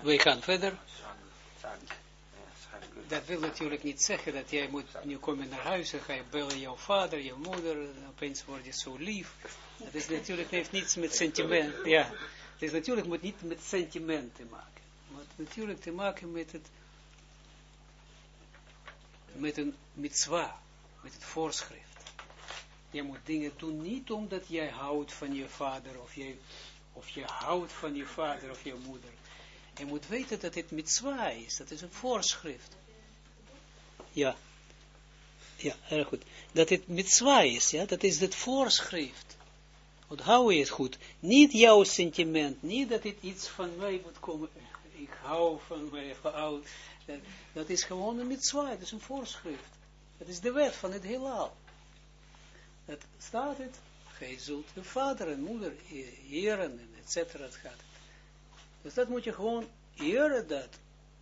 We gaan verder. Dat wil natuurlijk niet zeggen dat jij moet nu komen naar huis en ga je bellen jouw vader, jouw moeder, en opeens word je zo lief. Dat is natuurlijk heeft niets met sentiment, ja. Het is natuurlijk moet niet met sentiment te maken. Maar natuurlijk te maken met het, met een mitzwa, met het voorschrift. Je moet dingen doen niet omdat jij houdt van je vader of je, of je houdt van je vader of je moeder. Je moet weten dat het mitzwa is, dat is een voorschrift. Ja, ja, erg goed. Dat het mitzwa is, ja, dat is het voorschrift. Onthoud je het goed. Niet jouw sentiment, niet dat het iets van mij moet komen. Ik hou van mij, hou. Dat is gewoon een mitzwa, dat is een voorschrift. Dat is de wet van het heelal. Dat staat het, gij zult de vader en moeder eren, et cetera, het gaat. Dus dat moet je gewoon eren, dat,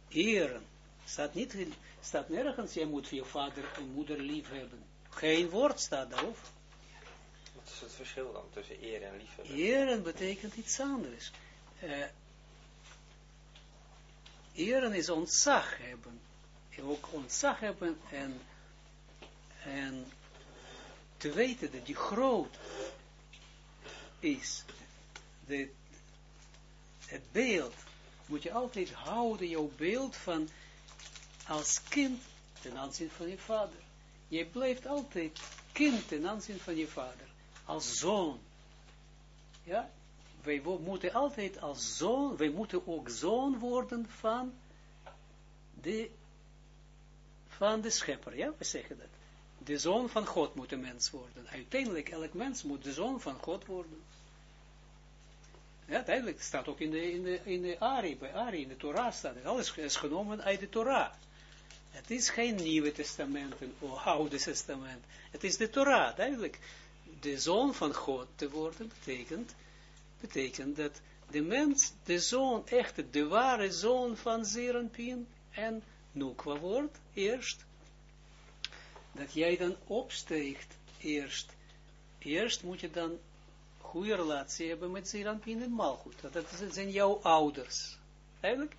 eren. Staat niet, staat nergens, jij moet je vader en moeder lief hebben. Geen woord staat daarover. Wat is het verschil dan tussen eren en liefhebben? Eren betekent iets anders. Uh, eren is ontzag hebben. Ook ontzag hebben en, en te weten dat die groot is. De, het beeld moet je altijd houden, jouw beeld van als kind ten aanzien van je vader. Je blijft altijd kind ten aanzien van je vader. Als zoon. Ja? Wij moeten altijd als zoon, wij moeten ook zoon worden van de, van de schepper. Ja, we zeggen dat. De zoon van God moet een mens worden. Uiteindelijk, elk mens moet de zoon van God worden. Ja, duidelijk, staat ook in de, in de, in de Ari, bij Ari, in de Torah staat. Alles is genomen uit de Torah. Het is geen Nieuwe Testament of Oude Testament. Het is de Torah, duidelijk. De zoon van God te worden betekent, betekent dat de mens, de zoon, echt de ware zoon van Zeranpien en Nukwa wordt, eerst, dat jij dan opsteegt, eerst, eerst moet je dan goede relatie hebben met Zeranpien en Malchut. Dat, zijn jouw ouders. Eigenlijk.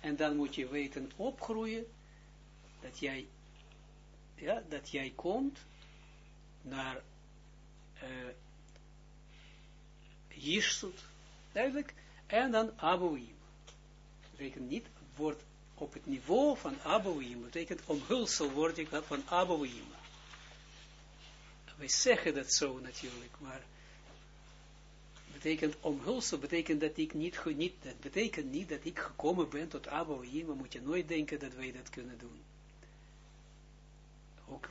En dan moet je weten opgroeien dat jij, ja, dat jij komt naar uh, duidelijk, en dan Abouim. Betekent niet, wordt op het niveau van Abouim, betekent omhulsel word ik van Abouim. Wij zeggen dat zo natuurlijk, maar betekent omhulsel, betekent dat ik niet, niet, dat betekent niet dat ik gekomen ben tot Abouim, maar moet je nooit denken dat wij dat kunnen doen. Ook,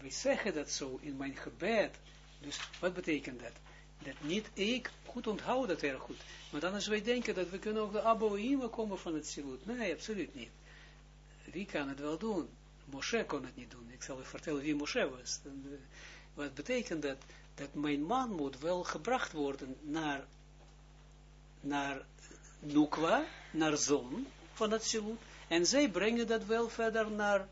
wij zeggen dat zo in mijn gebed, dus wat betekent dat? Dat niet ik, goed onthoud dat erg goed, maar dan als wij denken dat we kunnen ook de Abouim komen van het Silut, nee, absoluut niet. Wie kan het wel doen? Moshe kon het niet doen. Ik zal u vertellen wie Moshe was. Eh, wat betekent dat? Dat mijn man moet wel gebracht worden naar, naar Nukwa, naar zon van het Silut, en zij brengen dat wel verder naar,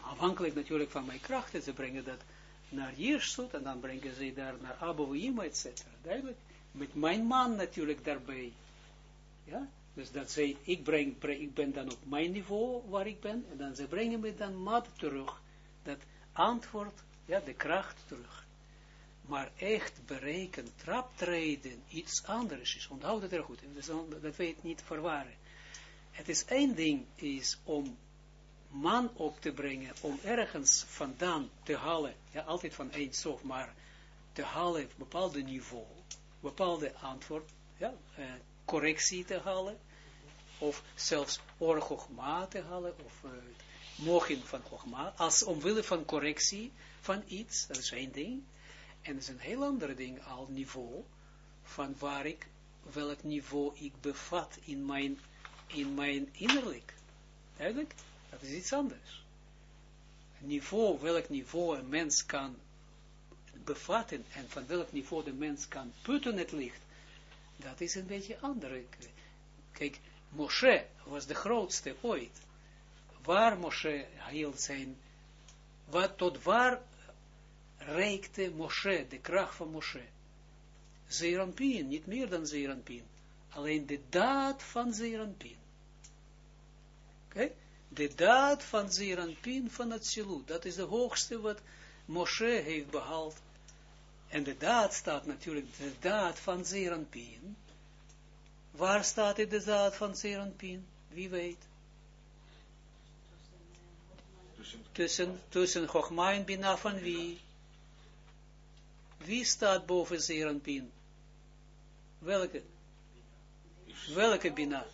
afhankelijk natuurlijk van mijn krachten, ze brengen dat naar Jirsut, en dan brengen ze daar naar Abouima, etc. Duidelijk, met mijn man natuurlijk daarbij. Ja, dus dat zij, ik, breng, ik ben dan op mijn niveau waar ik ben, en dan ze brengen me dan mat terug, dat antwoord, ja, de kracht terug maar echt berekend, traptreden, iets anders is. Onthoud het er goed, dat weet niet verwaren. Het is één ding, is om man op te brengen, om ergens vandaan te halen, ja, altijd van één sof, maar te halen, bepaalde niveau, bepaalde antwoord, ja, eh, correctie te halen, of zelfs orgogma te halen, of uh, mogen van gogma, als omwille van correctie van iets, dat is één ding, en dat is een heel ander ding al niveau, van waar ik, welk niveau ik bevat in mijn, in mijn innerlijk. Duidelijk? Dat is iets anders. Niveau, welk niveau een mens kan bevatten en van welk niveau de mens kan putten het licht, dat is een beetje andere. Kijk, Moshe was de grootste ooit. Waar Moshe hield zijn, wat, tot waar reikte Moshe, de kracht van Moshe. Zeranpien, niet meer dan Zeranpien. alleen de daad van Zeranpin. Oké? De daad van Zeranpin van het Silut. Dat is de hoogste wat Moshe heeft behaald. En de daad staat natuurlijk, de daad van Zeranpin. Waar staat de daad van Zeranpin? Wie weet? Tussen, tussen Chogma en Bina van wie? Wie staat boven Zeranpin? Welke? Welke Bina?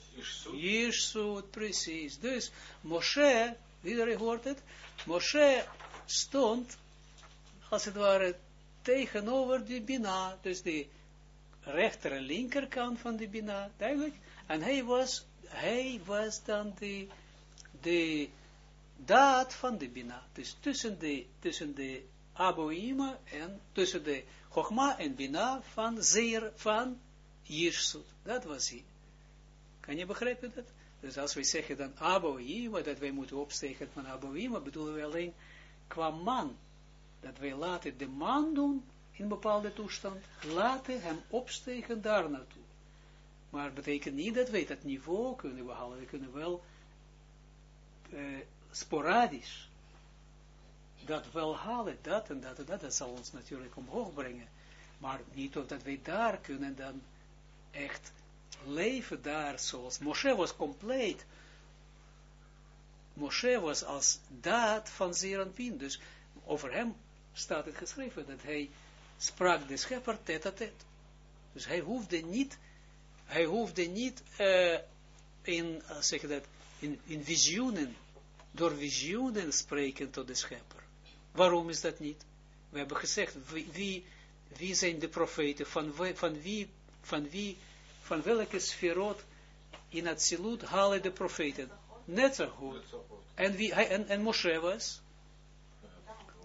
Jirsut, precies. Dus Moshe, iedereen hoort het, Moshe stond, als het ware, tegenover die Bina, dus de rechter en linkerkant van de Bina, duidelijk. En hij was, hij was dan de, de daad van de Bina. Dus tussen de, tussen de Aboima en tussen de Chogma en Bina van Zeer, van Jirsut. Dat was hij. Kan je begrijpen dat? Dus als we zeggen dan Aboima, dat wij moeten opstegen van Aboima, bedoelen we alleen qua man. Dat wij laten de man doen in een bepaalde toestand, laten hem opstegen daar naartoe. Maar het betekent niet dat wij dat niveau kunnen behalen. We kunnen wel uh, sporadisch dat wel halen, dat en dat en dat, dat zal ons natuurlijk omhoog brengen. Maar niet of dat wij daar kunnen dan echt leven daar zoals Moshe was compleet. Moshe was als daad van Zeranpin. Dus over hem staat het geschreven dat hij sprak de schepper tet a tet. Dus hij hoefde niet, hij hoefde niet uh, in, uh, zeg dat, in, in visioenen, door visioenen spreken tot de schepper. Waarom is dat niet? We hebben gezegd, wie, wie, zijn de profeten, van, van wie, van wie, van welke sferot in het silut halen de profeten? Net zo goed. En, wie, en, en Moshe was?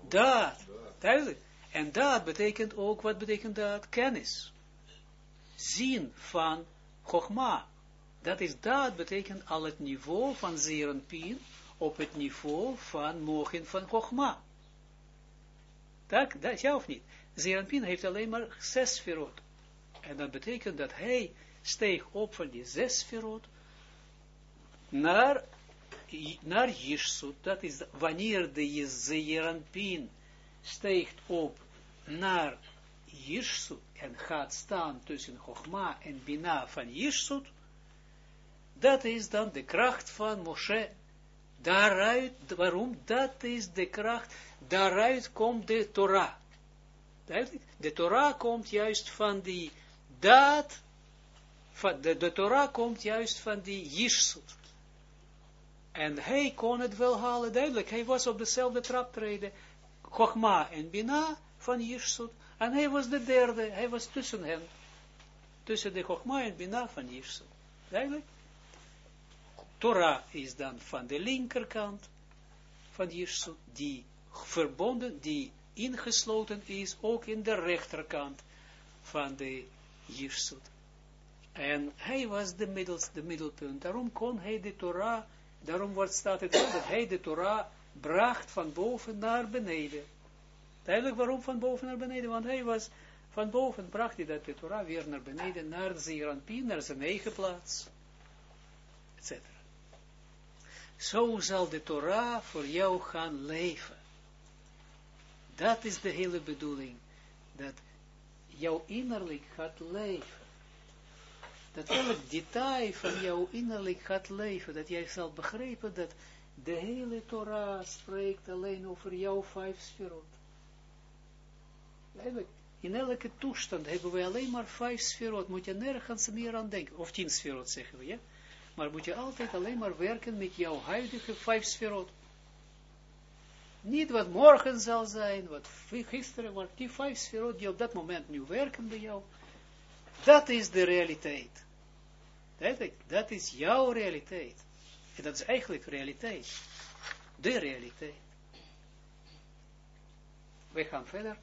Dat, duidelijk. En dat betekent ook, wat betekent dat? Kennis. Zien van Chogma. Dat is dat, betekent al het niveau van Zerenpien op het niveau van mogen van Chogma. Dat, dat ja of niet? Zerenpien heeft alleen maar zes sferot. En dat betekent dat hij steeg op van die zes sferot naar, naar Jirsut. Dat is wanneer de Zerenpien steegt op naar Jirsut en gaat staan tussen Chogma en Bina van Jirsut, dat is dan de kracht van Moshe. Daaruit, waarom? Dat is de kracht, daaruit komt de Torah. De Torah komt juist van die daad, de, de Torah komt juist van die Jirsut. En hij kon het wel halen, duidelijk. Hij was op dezelfde traptreden. Chogma en Bina van Jirsut. En hij was de derde, hij was tussen hen. Tussen de Chogma en Bina van Jirsut. Duidelijk? Torah is dan van de linkerkant van Jirsut, die verbonden, die ingesloten is, ook in de rechterkant van de Jirsut. En hij was de, middels, de middelpunt. Daarom kon hij de Torah, daarom wordt staat het dat hij de Torah bracht van boven naar beneden. Duidelijk waarom van boven naar beneden, want hij was, van boven bracht hij dat de Torah weer naar beneden, naar Zeranpien, naar zijn eigen plaats, etc. Zo zal de Torah voor jou gaan leven. Dat is de hele bedoeling, dat jouw innerlijk gaat leven. Dat elk detail van jouw innerlijk gaat leven, dat jij zal begrijpen dat de hele Torah spreekt alleen over jouw vijf sferot. In elke toestand hebben we alleen maar vijf sferot, moet je nergens meer aan denken, of tien sferot zeggen we, ja? Maar moet je altijd alleen maar werken met jouw huidige vijf sferot. Niet wat morgen zal zijn, wat gisteren, maar die vijf sferot die op dat moment nu werken bij jou, dat is de realiteit. Dat is jouw realiteit. En dat is eigenlijk realiteit. De realiteit. We gaan verder.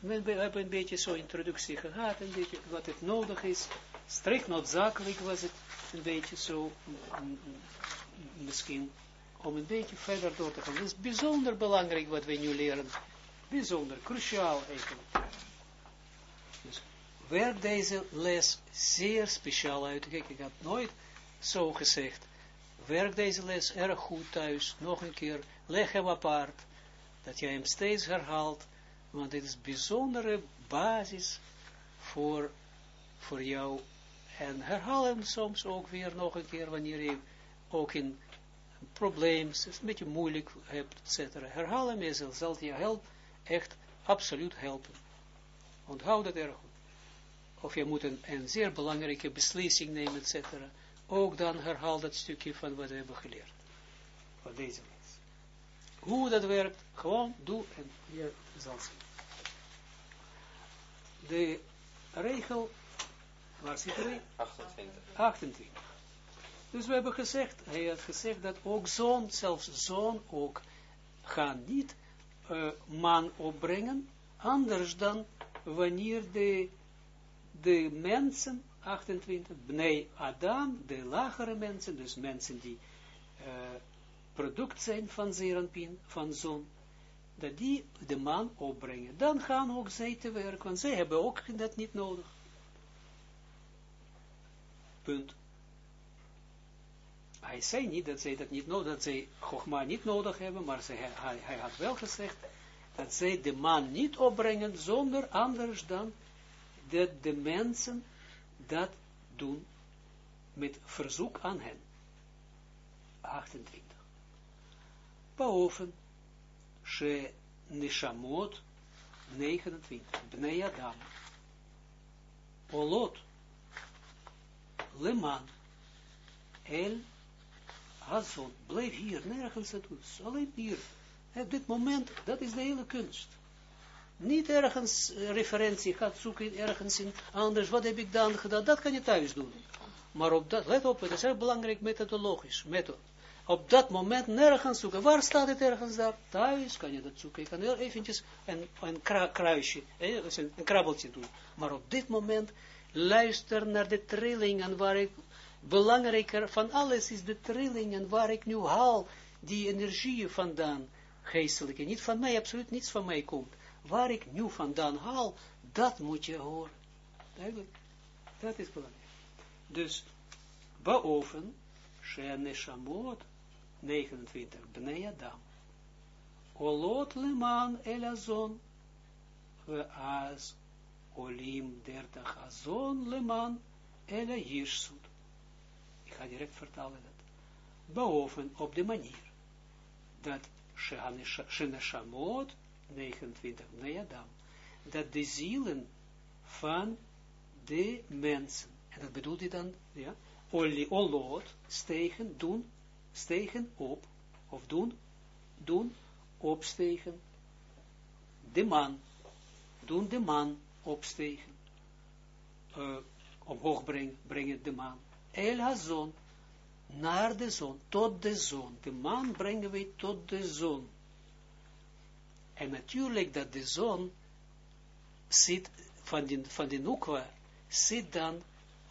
We hebben een beetje zo'n introductie gehad, een beetje wat het nodig is. Strikt noodzakelijk was het een beetje zo, misschien om een beetje verder door te gaan. Het is bijzonder belangrijk wat we nu leren. Bijzonder, cruciaal eigenlijk. Dus werkt deze les zeer speciaal uit. Ik had nooit zo gezegd. Werk deze les erg goed thuis. Nog een keer. Leg hem apart. Dat jij hem steeds herhaalt. Want dit is bijzondere basis voor, voor jou. En herhaal hem soms ook weer nog een keer. Wanneer je ook in probleem, een beetje moeilijk hebt, etc. Herhaal hem eens. Zal je help, echt absoluut helpen. Onthoud dat erg goed. Of je moet een, een zeer belangrijke beslissing nemen, etc. Ook dan herhaal dat stukje van wat we hebben geleerd. Van deze les. Hoe dat werkt, gewoon doe en je zal zien. De regel, waar zit er 28. 28. Dus we hebben gezegd, hij had gezegd dat ook zoon, zelfs zoon ook, gaan niet uh, man opbrengen, anders dan wanneer de, de mensen, 28, Bnei Adam, de lagere mensen, dus mensen die uh, product zijn van Zeranpin, van zon, dat die de man opbrengen. Dan gaan ook zij te werk, want zij hebben ook dat niet nodig. Punt. Hij zei niet dat zij dat niet nodig, dat zij Chogma niet nodig hebben, maar hij, hij had wel gezegd dat zij de man niet opbrengen zonder anders dan dat de mensen dat doen met verzoek aan hen. 28. Boven, she nishamot 29, bnei Adam, olot, leman, el, hazon, blijf hier, nergens naartoe, alleen hier, op dit moment, dat is de hele kunst. Niet ergens referentie gaat zoeken, ergens in anders, wat heb ik dan gedaan, dat kan je thuis doen. Maar op dat, let op, het is heel belangrijk methodologisch, method. Op dat moment nergens zoeken. Waar staat het ergens daar? Thuis kan je dat zoeken. Je kan heel eventjes een, een kruisje, een, een krabbeltje doen. Maar op dit moment luister naar de trillingen waar ik, belangrijker van alles is de trillingen waar ik nu haal die energie vandaan geestelijke, niet van mij, absoluut niets van mij komt. Waar ik nu vandaan haal, dat moet je horen. Dat is belangrijk. Dus, boven, Shene Shamot, 29, Bnei Adam. Olot leman elazon, olim dertach azon leman ela jirsut. Ik ga direct vertalen dat. Boven, op de manier, dat Sheneshamot, 29, Bnei Adam, dat de zielen van de mensen, en dat bedoelt hij dan, ja, Olli, olot, stegen, doen, stegen op, of doen, doen, opstegen, de man, doen de man opstegen, uh, omhoog brengen, brengen de man, El Hazon, naar de zon, tot de zon. De maan brengen wij tot de zon. En natuurlijk dat de zon zit, van de, van de Nukwa, zit dan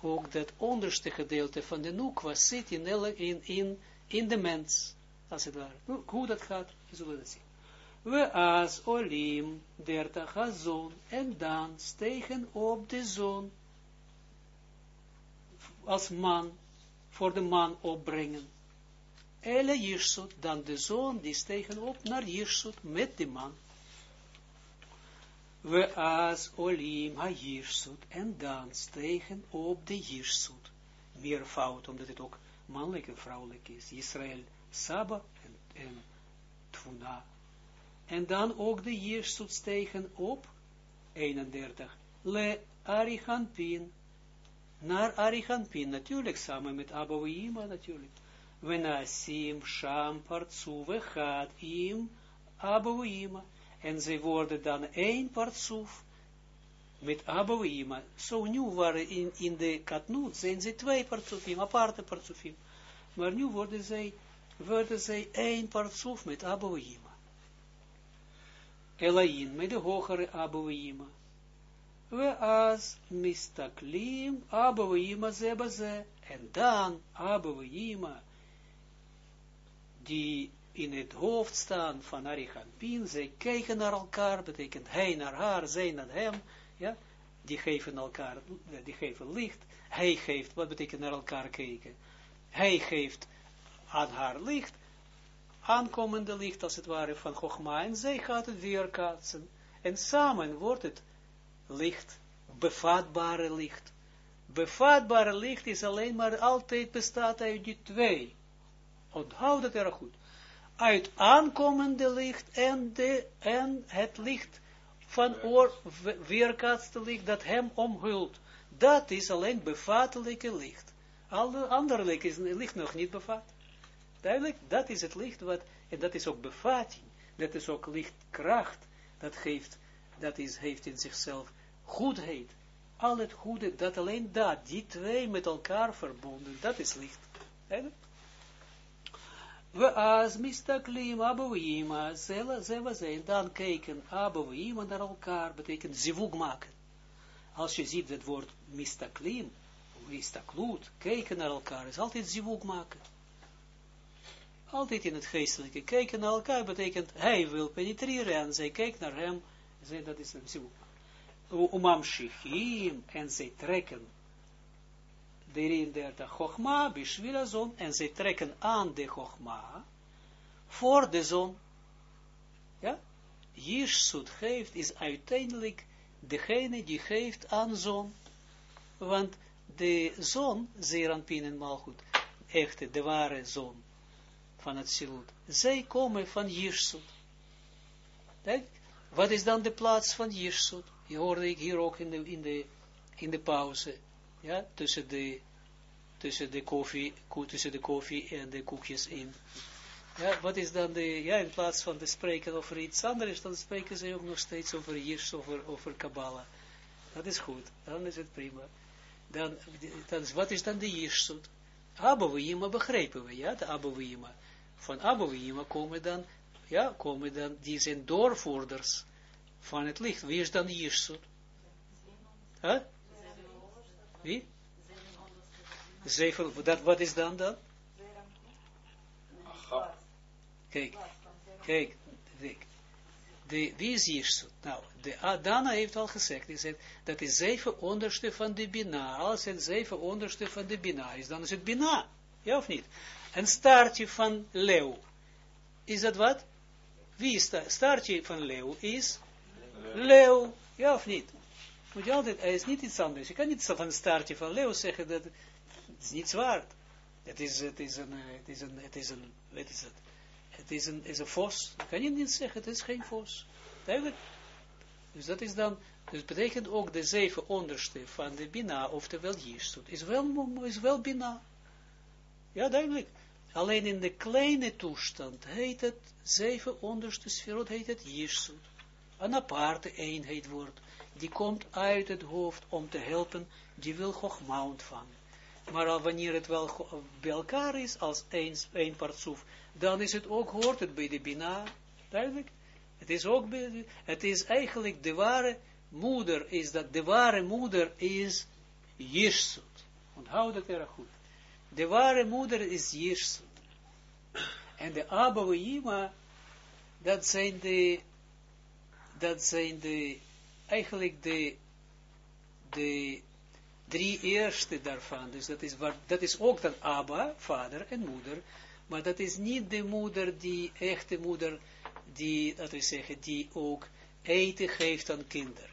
ook dat onderste gedeelte van de Nukwa, zit in, in, in, in de mens, als het ware. Hoe dat gaat, zullen we dat zien. We as olim, dertig zon, en dan stegen op de zon, als man, voor de man opbrengen. Ele Jirsut, dan de zoon, die stegen op naar Jirsut met de man. We as olim ha Jirsut, en dan stegen op de Jirsut. Meer fout, omdat het ook mannelijk en vrouwelijk is. Israël, Saba en, en Tvuna. En dan ook de Jirsut stegen op, 31, le Arichanpin, naar Arichampin, natuurlijk samen met Abouima, natuurlijk. Wenasim, Sham, Partsoef, gaat im, Abouima. En ze worden dan één Partsoef met Abouima. Zo nu waren in, in de Katnoot, zijn ze twee Partsofim, aparte Partsofim. Maar nu worden zij, worden zij één Partsoef met Abouima. Elain, met de hogere Abouima we as mistaklim abouima ze en dan abouima die in het hoofd staan van Arichampin, zij kijken naar elkaar, betekent hij naar haar, zij naar hem, ja, die geven elkaar, die geven licht, hij geeft, wat betekent naar elkaar kijken, hij geeft aan haar licht, aankomende licht, als het ware, van Chogma, en zij gaat het weerkaatsen, en samen wordt het licht, bevaatbare licht. Bevaatbare licht is alleen maar altijd bestaat uit die twee. Onthoud het erg goed. Uit aankomende licht en, de, en het licht van oor, weerkaatste licht dat hem omhult. Dat is alleen bevatelijke licht. Alle andere licht is licht nog niet bevat. Duidelijk, dat is het licht wat, en dat is ook bevatting. Dat is ook lichtkracht. Dat geeft, dat is, heeft in zichzelf goedheid. Al het goede, dat alleen dat, die twee met elkaar verbonden, dat is licht. Duidelijk? We as mistaklim abouima, zeva zijn, dan kijken abouima naar elkaar, betekent zivug maken. Als je ziet het woord mistaklim, mistaklut, kijken naar elkaar, is altijd zivug maken. Altijd in het geestelijke, kijken naar elkaar betekent, hij wil penetreren en zij kijkt naar hem, zij, dat is een. Umam shichim, en zij trekken Derin der de Chogma, Bishvila zon, en zij trekken aan de Chogma, voor de zon. Ja? Jirsut geeft, is uiteindelijk degene die geeft aan zon. Want de zon, Zeranpin en Malchut, echte, de ware zon van het zij komen van Jirsut. Wat is dan de plaats van Jirsut? Je hoorde ik hier ook in de, in de, in de pauze ja, tussen de, tussen de koffie, tussen de koffie en de koekjes in. Ja, wat is dan de, ja, in plaats van te spreken over iets anders, dan spreken ze ook nog steeds over Jirs, over, over Kabbalah. Dat is goed, dan is het prima. Dan, dan wat is dan de Jirsut? Abouima begrijpen we, ja, de Abouima. Van Abouima komen dan, ja, komen dan, die zijn doorvoerders van het licht. Wie is dan Jirsut? Huh? Wie? Zeven, dat, wat is dan dan? Kijk, kijk, kijk. De, wie is Jirsut? Nou, de Adana heeft al gezegd, hij zegt, dat is zeven onderste van de Bina. Als het zeven onderste van de Bina is, dan is het Bina. Ja of niet? Een staartje van leeuw. Is dat wat? Wie is dat? Staartje van leeuw is? Leeuw. Ja of niet? Moet je altijd, hij is niet iets anders. Je kan niet van een staartje van leeuw zeggen dat het is niet zwaar. Het is, het is een, het is een, het is een, wat is het? Het is een, is een vos. Kan je niet zeggen, het is geen vos. Duidelijk? Dus dat is dan, dus betekent ook de zeven onderste van de Bina, oftewel Jirsut, is wel, is wel Bina. Ja, duidelijk. Alleen in de kleine toestand heet het, zeven onderste sferot heet het Jirsut. Een aparte eenheid wordt die komt uit het hoofd om te helpen, die wil Chogma ontvangen. Maar al wanneer het wel bij elkaar is, als één, één partsoef, dan is het ook, hoort het bij de Bina, duidelijk. Het is ook, het is eigenlijk de ware moeder, is dat de ware moeder is Jirsut. Onthoud het erg goed. De ware moeder is Jirsut. En de Abba dat zijn de, dat zijn de eigenlijk de, de drie eerste daarvan, dus dat is, waar, dat is ook dan Abba, vader en moeder, maar dat is niet de moeder, die echte moeder, die, dat we zeggen, die ook eten geeft aan kinderen.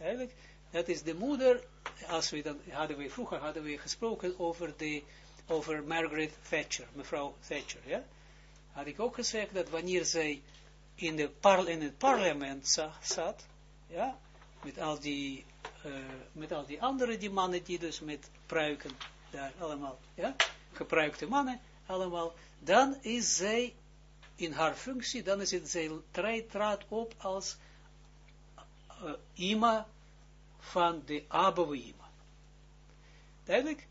Eigenlijk, dat is de moeder, als we dan, hadden we, vroeger hadden we gesproken over de, over Margaret Thatcher, mevrouw Thatcher, ja, had ik ook gezegd dat wanneer zij in, de par, in het parlement zat, ja, met al die, uh, met al die andere die mannen die dus met pruiken, daar allemaal, ja, gepruikte mannen, allemaal, dan is zij in haar functie, dan is het, zij traadt op als uh, ima van de Abouima. Duidelijk?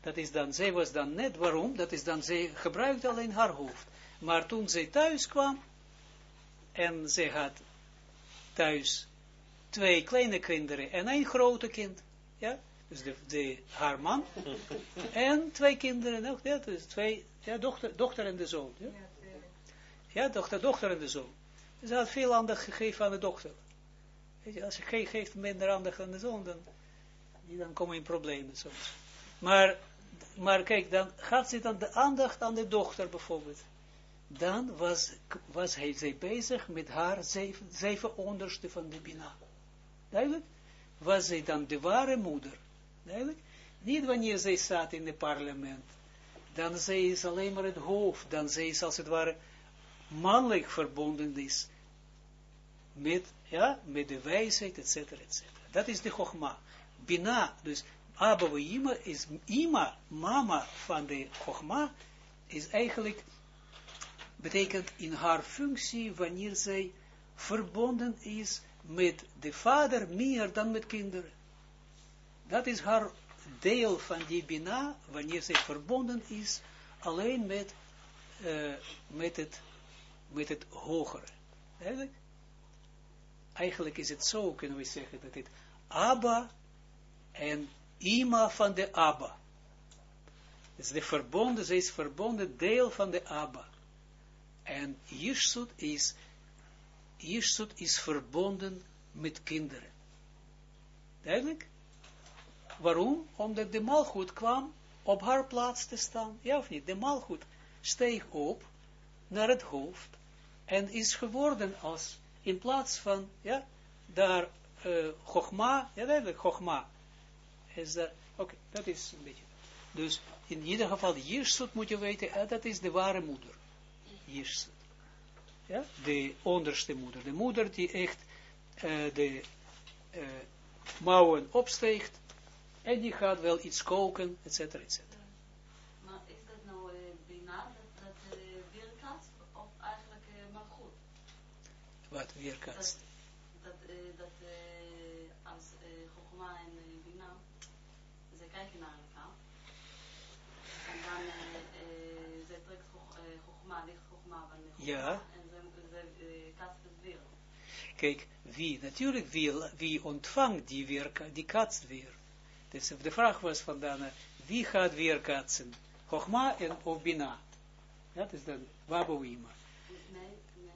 Dat is dan, zij was dan net, waarom? Dat is dan, zij gebruikte alleen haar hoofd. Maar toen zij thuis kwam, en zij had thuis twee kleine kinderen en een grote kind. Ja, dus de, de, haar man en twee kinderen nog, ja, dus twee, ja, dochter, dochter en de zoon. Ja, ja dochter, dochter en de zoon. Ze had veel aandacht gegeven aan de dochter. Als je ge geeft minder aandacht aan de zoon, dan, komen je in problemen soms. Maar, maar kijk, dan gaat ze dan de aandacht aan de dochter bijvoorbeeld. Dan was, was hij zij bezig met haar zeven, zeven onderste van de Bina. Duidelijk? Was zij dan de ware moeder. Niet wanneer zij zat in het parlement. Dan zij is alleen maar het hoofd. Dan zij is als het ware mannelijk verbonden is. Met, ja, met de wijsheid, et cetera, et cetera. Dat is de chogma. Bina, dus Abba is Ima, mama van de chogma, is eigenlijk, betekent in haar functie, wanneer zij verbonden is met de vader, meer dan met kinderen. Dat is haar deel van die Bina, wanneer zij verbonden is, alleen met, uh, met, het, met het hogere. Eigenlijk? Eigenlijk is het zo, kunnen we zeggen, dat het Abba en Ima van de Abba. Dus de verbonden, zij is verbonden deel van de Abba. En Jirsut is, Jirsut is verbonden met kinderen. Duidelijk? Waarom? Omdat de malgoed kwam op haar plaats te staan. Ja of niet? De malgoed steeg op naar het hoofd en is geworden als, in plaats van, ja, daar, uh, Chogma, ja duidelijk, Chogma, is dat, oké, dat is een beetje, dus in ieder geval, Jirsut moet je weten, uh, dat is de ware moeder, Jirsut, ja, de onderste moeder, de moeder die echt uh, de mouwen opsteegt, en die gaat wel iets koken, et cetera, et cetera. Wat weerkaatst? Dat, dat, uh, dat uh, als uh, en bina, ze kijken naar elkaar. En dan, ze trekt Chogma, ligt Chogma van Ja. en ze, ze kaatst het weer. Kijk, wie, natuurlijk, wie, wie ontvangt die weerka, die katst weer. Dus de vraag was van Dana, wie gaat weer katsen? Chogma en of Bina? Dat is dan Wabouima. Nee, nee,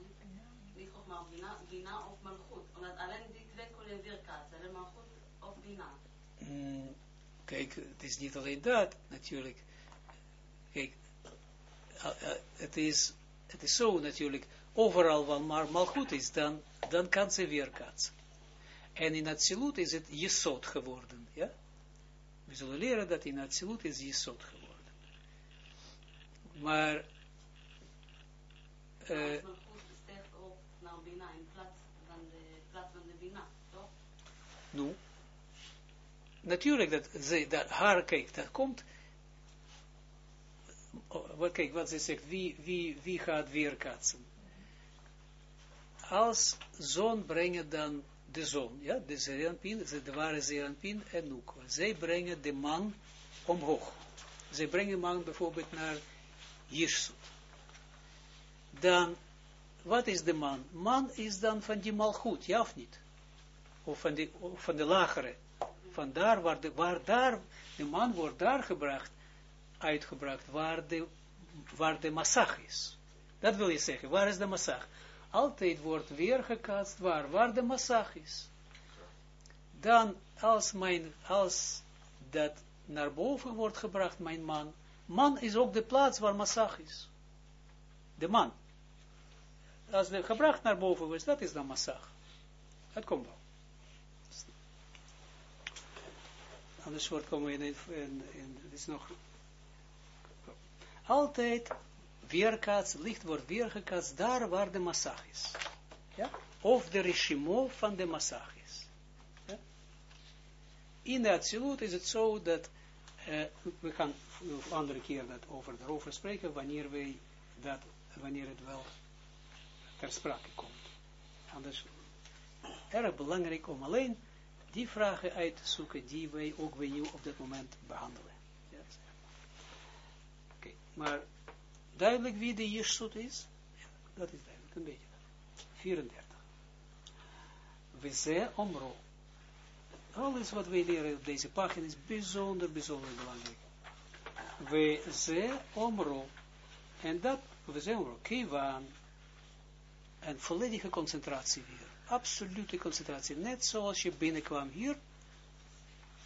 niet Chogma of bina, bina of malchut. Omdat alleen die twee kunnen weer kaatsen, alleen malchut of bina. Mm, kijk, het is niet alleen dat, natuurlijk. Kijk, uh, uh, het, is, het is zo natuurlijk, overal waar maar malgoed is, dan, dan kan ze weer katsen. En in Atsilut is het Jesod geworden, ja? We zullen leren dat in Atsilut is Jesod geworden. Maar, uh, malchut steekt op naar bina in plaats van de, plaats van de bina, toch? Nu, natuurlijk dat, ze, dat haar, kijk, dat komt, oh, wat, kijk, wat ze zegt, wie, wie, wie gaat weer katsen? Als zoon brengen dan de zoon, ja, de Zeranpin, de ware Zeranpin en Nukwa. Zij brengen de man omhoog. Zij brengen man bijvoorbeeld naar Jirsut. Dan, wat is de man? Man is dan van die malgoed, ja of niet? Of van de, van de lagere. Vandaar waar, de, waar daar, de man wordt daar gebracht, uitgebracht, waar de, waar de massag is. Dat wil je zeggen, waar is de massag? Altijd wordt weer gekast waar, waar de massag is. Dan, als, mijn, als dat naar boven wordt gebracht, mijn man, man is ook de plaats waar massag is. De man. Als de gebracht naar boven is, dat is dan massag. Dat komt wel. Anders wordt komen we in, in, het is nog, altijd weerkaats, licht wordt weergekaatst daar waar de massag is. Ja? Of de regimo van de massag is. Ja? In de absolute is het zo dat, uh, we gaan een andere keer dat over, daarover spreken, wanneer wij dat, wanneer het wel ter sprake komt. Anders erg belangrijk om alleen die vragen uit te zoeken die wij ook bij jou op dat moment behandelen. Ja, maar duidelijk wie de Jirsut is? Dat is duidelijk, een beetje. 34. We ze omro. Alles wat wij leren op deze pagina is bijzonder, bijzonder belangrijk. We ze omro. En dat, we ze omro, kiwan, en volledige concentratie weer. Absolute concentratie. Net zoals je binnenkwam hier,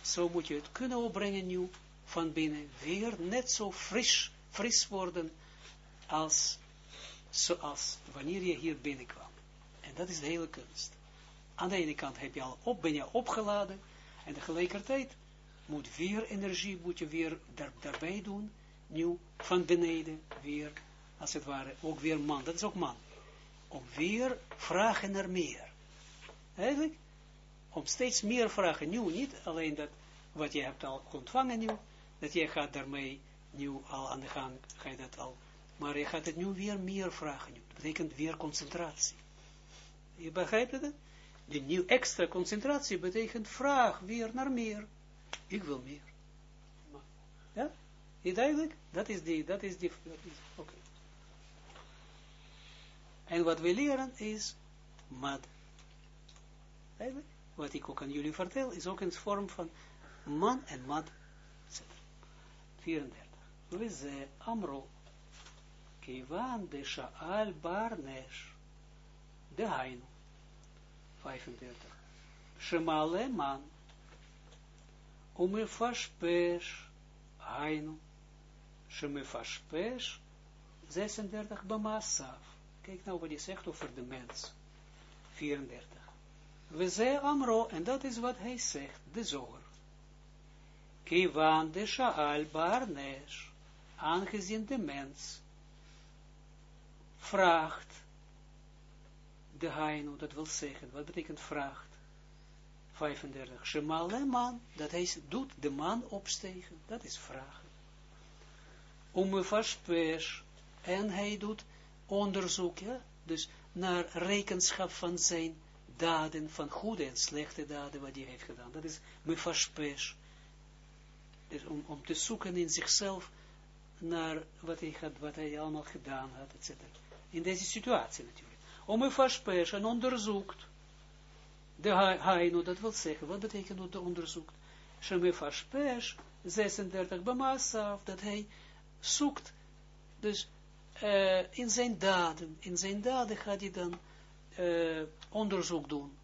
zo moet je het kunnen opbrengen nu, van binnen, weer net zo fris, fris worden, als, zoals wanneer je hier binnenkwam. En dat is de hele kunst. Aan de ene kant heb je al op, ben je opgeladen, en tegelijkertijd moet weer energie, moet je weer daar, daarbij doen, nieuw, van beneden, weer, als het ware, ook weer man, dat is ook man. Om weer vragen naar meer. Eigenlijk, om steeds meer vragen, nieuw, niet alleen dat, wat je hebt al ontvangen nieuw, dat je gaat daarmee nieuw al aan de gang, ga je dat al, maar je gaat het nu weer meer vragen, nieuw. dat betekent weer concentratie. Je begrijpt het? De nieuw extra concentratie betekent vraag weer naar meer. Ik wil meer. Ja? Is duidelijk? Dat is die, dat is die, oké. En wat we leren is mad. Wat ik ook aan jullie vertel, is ook een vorm van man en mad. 34. We ze amro. Kivan de sha'al bar nesh. De hainu. 35. Shemale man. Umefashpesh. Hainu. Shemefashpesh. 36. Bamasaf. Kijk nou wat hij zegt over de mens. 34. We zei Amro, en dat is wat hij zegt, de zoger. Kivan de Shaal aangezien de mens vraagt, de Hainu, dat wil zeggen, wat betekent vraagt? 35. Shemale man, dat hij doet de man opstegen, dat is vragen. Om en hij doet onderzoek, ja, dus naar rekenschap van zijn daden, van goede en slechte daden, wat hij heeft gedaan. Dat is mefashpesh. Dus om, om te zoeken in zichzelf naar wat hij, had, wat hij allemaal gedaan had, etc. In deze situatie natuurlijk. Om mefashpesh en onderzoekt. De haino, dat wil zeggen, wat betekent dat onderzoekt? Shemefashpesh, 36 b'masaf, dat hij zoekt, dus uh, in zijn daden, in zijn daden gaat hij dan uh, onderzoek doen.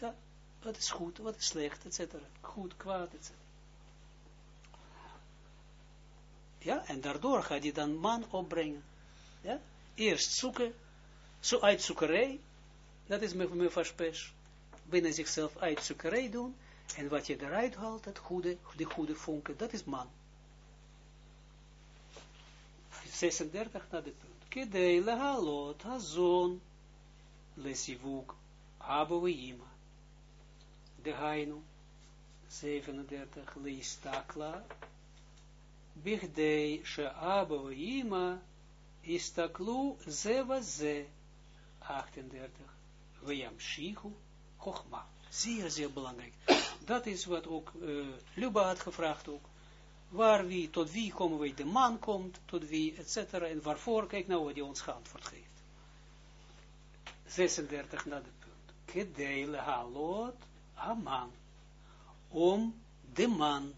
Ja, wat is goed, wat is slecht, etc. Goed, kwaad, etc. Ja, en daardoor gaat hij dan man opbrengen. Ja, eerst zoeken, zo uitzoekerij, dat is mijn verspesh, binnen zichzelf uitzoekerij doen, en wat je eruit haalt, dat goede, de goede vonken, dat is man. 36 naar de punt. Kedei hazon lesivuk aboveima. De hainu 37 leistakla bigdei she aboveima istaklu zeva ze 38 veyam shichu chochma. Zeer, zeer belangrijk. Dat is wat ook uh, Luba had gevraagd ook waar wie, tot wie komen wij, de man komt, tot wie, etc. En waarvoor, kijk nou wat hij ons geantwoord geeft. 36 naar de punt. Kedele halot aman. Om de man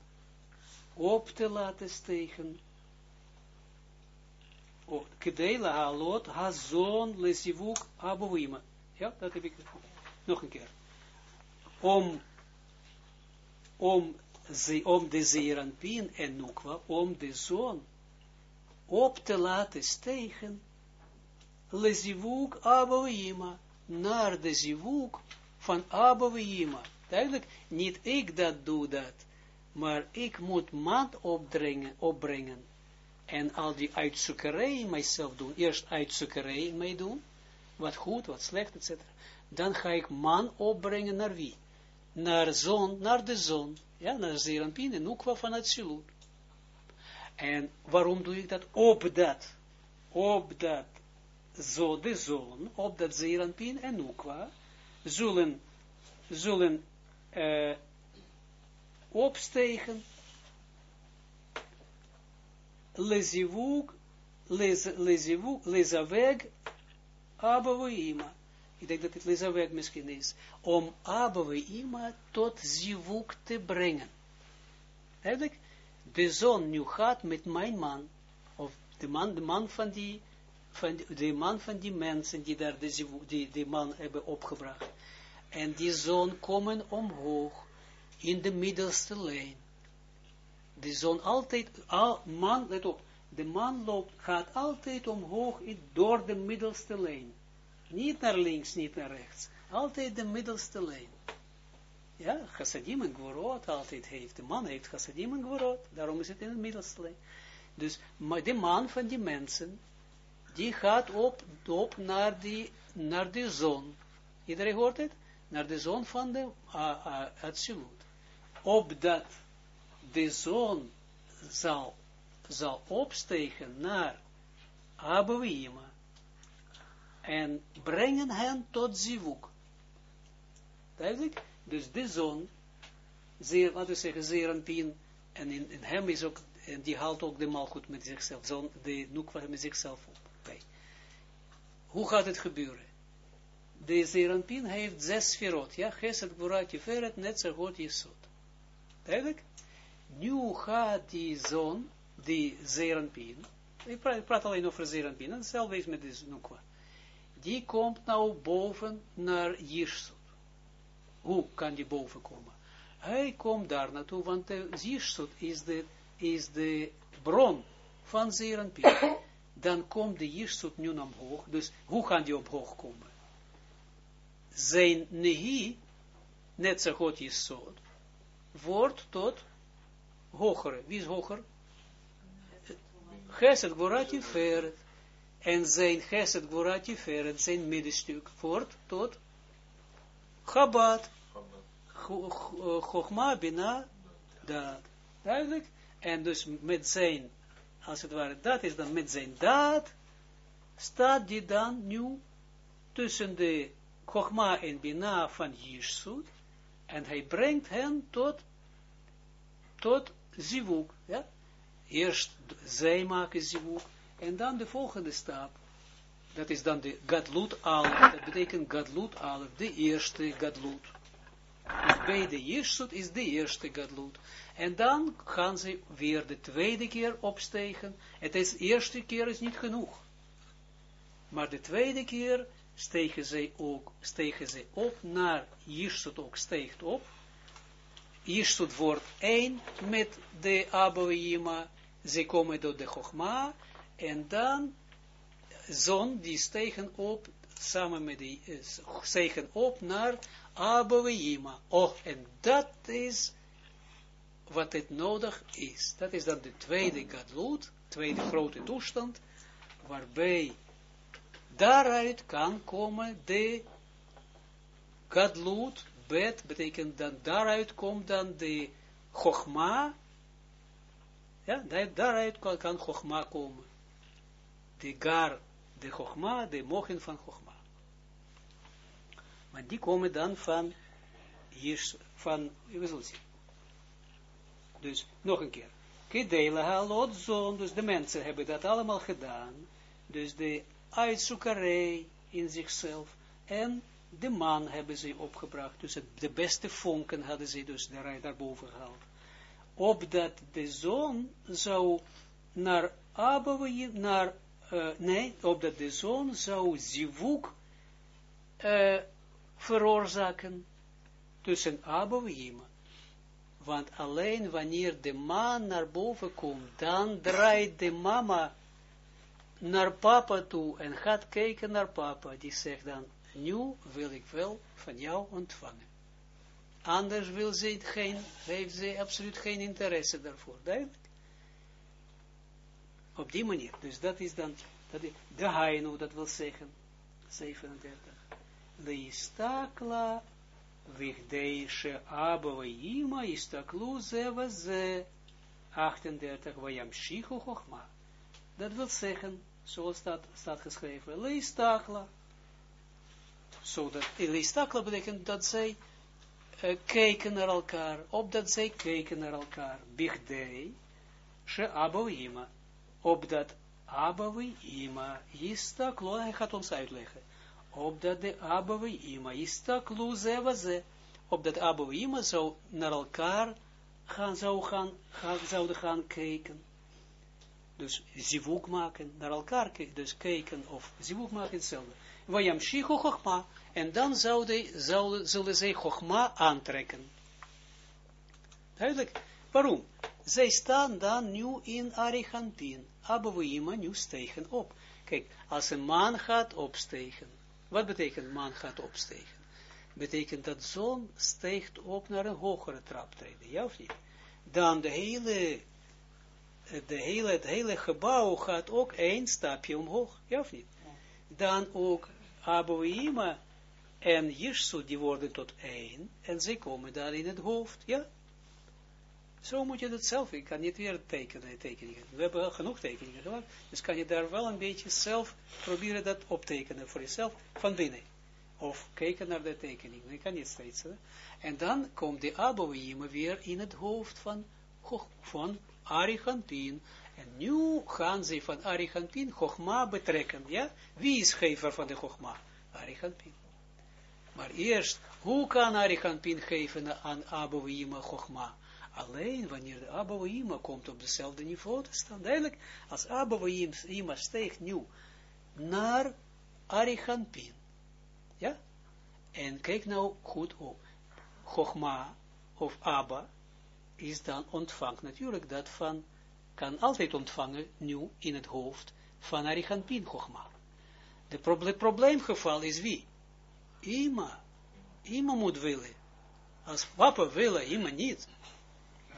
op te laten stegen. Oh, Kedele halot hazon lesivuk abuwima. Ja, dat heb ik nog een keer. Om, om om de zeeranpien en nukwa, om de zon op te laten stegen, le zivuk abouima, naar de zivuk van abouima. Duidelijk, niet ik dat doe dat, maar ik moet maat opbrengen, opbrengen en al die uitzoekerij in mijzelf doen. Eerst uitzoekerij mij doen, wat goed, wat slecht, etc. Dan ga ik man opbrengen naar wie? Naar zon, naar de zon. Ja, naar Zeranpin en Nukwa van het En waarom doe ik dat? Op dat, op dat, zo de zon, op dat Zeranpin en Nukwa, zullen, zullen uh, opstegen, lezivug, lezivug, lezaveg, abavoima ik denk dat het Lizaweg misschien is, om Abba Ima tot zivuk te brengen. Eigenlijk, de zon nu gaat met mijn man, of de man, de man van die, van de man van die mensen die daar de, die, die man hebben opgebracht. En die zon komen omhoog in de middelste lijn. De zon altijd, al, man, let op, de man loopt, gaat altijd omhoog in, door de middelste lijn. Niet naar links, niet naar rechts. Altijd de middelste lijn. Ja, chassadim en gvorot altijd heeft. De man heeft chassadim en gvorot. Daarom is het in de middelste lijn. Dus de man van die mensen, die gaat op, op naar, die, naar de zon. Iedereen hoort het? Naar de zon van de uh, Atsilut. Opdat de zon zal, zal opstegen naar Abouima en brengen hen tot zivuk. Duidelijk? Dus de zon, zeer, laten we zeggen, zeer en en in, in hem is ook, en die haalt ook de malgoed met zichzelf, zon, de noekwa met zichzelf op. Hoe gaat het gebeuren? De Zeranpin heeft zes sferot, ja, Geset, Gvorat, Tiferet, Netzergot, Jesod. Duidelijk? Nu gaat die zon, die Zeranpin, ik praat, ik praat alleen over Zeranpin, en hetzelfde is met de Nukwa. Die komt nou boven naar Jirsut. Hoe kan die boven komen? Hij komt daar naartoe, want de Jirsut is de, is de bron van Zeranpin. Dan komt de Jirsut nu omhoog, dus hoe kan die omhoog komen? Zijn nehi, net zo zo, wordt tot hogere. Wie is hoger? Geset Gvorati Feret. En zijn Geset Gvorati Feret, zijn middenstuk, wordt tot Chabad. Chogma Bina Daad. Duidelijk? En dus met zijn, als het ware, dat is dan met zijn daad, staat die dan nu tussen de Chogma en Bina van Jirsut, en hij brengt hen tot, tot Zivuk, ja? Eerst zij maken Zivuk, en dan de volgende stap, dat is dan de Gadlut Alef, dat betekent Gadlut Alef, de eerste Gadlut. Dus bij de is de eerste Gadlut. En dan gaan ze weer de tweede keer opstegen. Het is eerste keer is niet genoeg. Maar de tweede keer stegen ze ook, stegen ze op naar Jirsut ook steegt op. Jirsut wordt één met de Abouima. Ze komen door de Chogma. En dan zon die stegen op samen met die uh, stegen op naar Abouima. Oh, en dat is wat het nodig is. Dat is dan de tweede gadlut, tweede grote toestand, waarbij daaruit kan komen de gadlut, bet, betekent dan daaruit komt dan de chogma, ja, daaruit kan, kan chogma komen. De gar, de chogma, de mogen van chogma. Maar die komen dan van, hier, van, we zullen zien. Dus, nog een keer. Kedele halot zon, dus de mensen hebben dat allemaal gedaan. Dus de uitzoekerij in zichzelf en de man hebben ze opgebracht. Dus de beste vonken hadden ze dus daar, daarboven gehaald. Opdat de zon zou naar Abouwe, naar, uh, nee, opdat de zon zou zivuk uh, veroorzaken tussen Abouwe want alleen wanneer de man naar boven komt, dan draait de mama naar papa toe en gaat kijken naar papa. Die zegt dan, nu wil ik wel van jou ontvangen. Anders wil ze geen, heeft ze absoluut geen interesse daarvoor. Duidelijk? Op die manier. Dus dat is dan, dat is, de hainu, dat wil zeggen, 37. Leistakla Vigdei she Abba Ima istaklu ze wa ze 38 Vayam Shichu Chochma. Dat wil zeggen, zoals dat staat geschreven, Leistakla. Zo dat, Leistakla betekent dat zij uh, kijken naar elkaar, opdat zij kijken naar elkaar. Bigdei she Abba Ima. Opdat Abba Ima istaklu, hij gaat ons uitleggen opdat de Abba Ima istaklu ze wa ze, opdat Abba Ima zou naar elkaar gaan, zou gaan, gaan, zouden gaan kijken. Dus zivuk maken, naar elkaar ki- dus kijken of zivuk maken hetzelfde. Vayam shichu chokma. En dan zouden, zouden, zullen zij chokma aantrekken. Duidelijk. Waarom? Zij staan dan nu in Arichampin. Abouima nu stegen op. Kijk, als een maan gaat opstegen. Wat betekent maan gaat opstegen? Betekent dat zon steegt op naar een hogere traptreden. Ja of niet? Dan de hele, de hele, het hele gebouw gaat ook één stapje omhoog. Ja of niet? Dan ook Abouima en Jirsut, die worden tot één. En zij komen daar in het hoofd. Ja? Zo moet je dat zelf, ik kan niet weer tekenen, tekeningen. We hebben genoeg tekeningen gemaakt, dus kan je daar wel een beetje zelf proberen dat optekenen voor jezelf van binnen. Of kijken naar de tekening, je kan niet steeds. En dan komt de Abouima weer in het hoofd van, van. En nu gaan ze van Arichampin Chogma betrekken, ja? Wie is gever van de Chogma? Arichampin. Maar eerst, hoe kan Arichampin geven aan Abouima Chogma? Alleen wanneer de Abouima komt op dezelfde niveau te staan. Duidelijk, als Abouima steekt nu naar Arichampin. Ja? En kijk nou goed op. Chogma of Abba is dan ontvangt natuurlijk dat van, kan altijd ontvangen nu in het hoofd van Arichampin Chogma. De proble probleemgeval is wie? Ima. Ima moet willen. Als papa willen, Ima niet.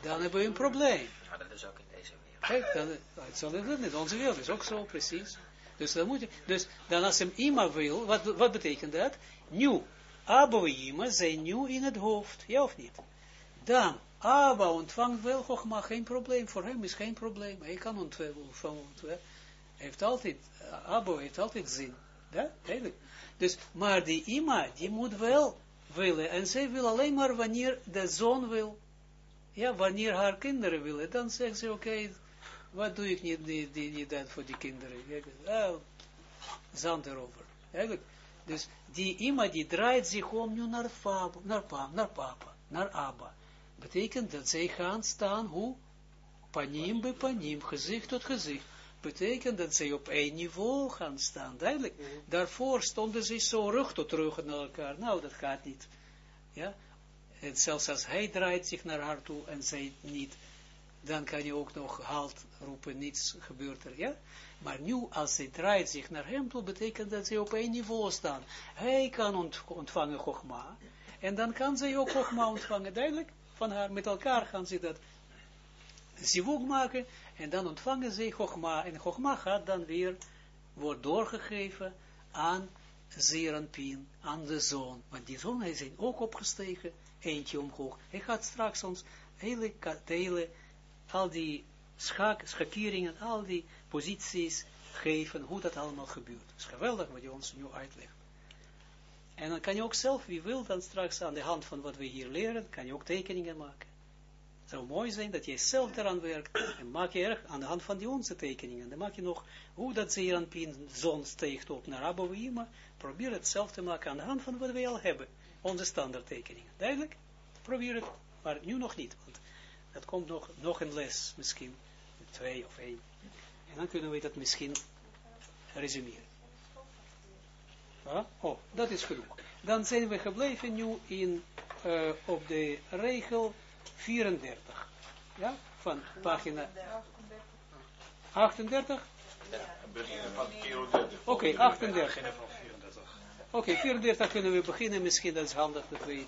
Dan hebben we een probleem. Ja, dat is ook in deze wereld. Kijk, dan, het zal het niet. Onze wereld is ook zo, precies. Dus dan moet je, dus dan als hem Ima wil, wat, wat betekent dat? Nu, Abba Ima zijn nu in het hoofd, ja of niet? Dan, Abba ontvangt wel Chogma, geen probleem, voor hem is geen probleem. Hij kan ontvangen, hij heeft altijd, Abba heeft altijd zin. Ja, eigenlijk. Dus, maar die Ima, die moet wel willen, en zij wil alleen maar wanneer de zoon wil. Ja, wanneer haar kinderen willen, dan zegt ze, oké, wat doe ik niet, niet, niet, niet dat voor die kinderen? Ja, zand erover. Eigenlijk. Dus die ima die draait zich om nu naar, papa, naar, papa, naar papa, naar Abba. Betekent dat zij gaan staan, hoe? Panim bij panim, gezicht tot gezicht. Betekent dat zij op één niveau gaan staan, duidelijk. Daarvoor stonden ze zo rug tot rug naar elkaar. Nou, dat gaat niet. Ja, en zelfs als hij draait zich naar haar toe en zij niet, dan kan je ook nog halt roepen, niets gebeurt er, ja? Maar nu, als zij draait zich naar hem toe, betekent dat ze op één niveau staan. Hij kan ont ontvangen Chogma, en dan kan zij ook Chogma ontvangen, duidelijk, van haar, met elkaar gaan ze dat zivug maken, en dan ontvangen zij Chogma, en Chogma gaat dan weer, wordt doorgegeven aan Zeranpien, aan de zoon, want die hij zijn ook opgestegen, eentje omhoog. Hij gaat straks ons hele, hele al die schak, schakeringen, al die posities geven, hoe dat allemaal gebeurt. Het is geweldig wat je ons nu uitlegt. En dan kan je ook zelf, wie wil, dan straks aan de hand van wat we hier leren, kan je ook tekeningen maken. Het zou mooi zijn dat je zelf daaraan werkt, en maak je erg aan de hand van die onze tekeningen. Dan maak je nog, hoe dat Zeranpien zon steekt op naar Abouima, probeer het zelf te maken aan de hand van wat we al hebben. Onze standaardtekeningen. Duidelijk? Probeer het, maar nu nog niet, want dat komt nog, nog een les, misschien twee of één. En dan kunnen we dat misschien resumeren. Ah, oh, dat is genoeg. Dan zijn we gebleven nu in, uh, op de regel 34. Ja, van pagina 38. Oké, okay, 38. Oké, okay, 34 kunnen we beginnen, misschien dat is handig dat we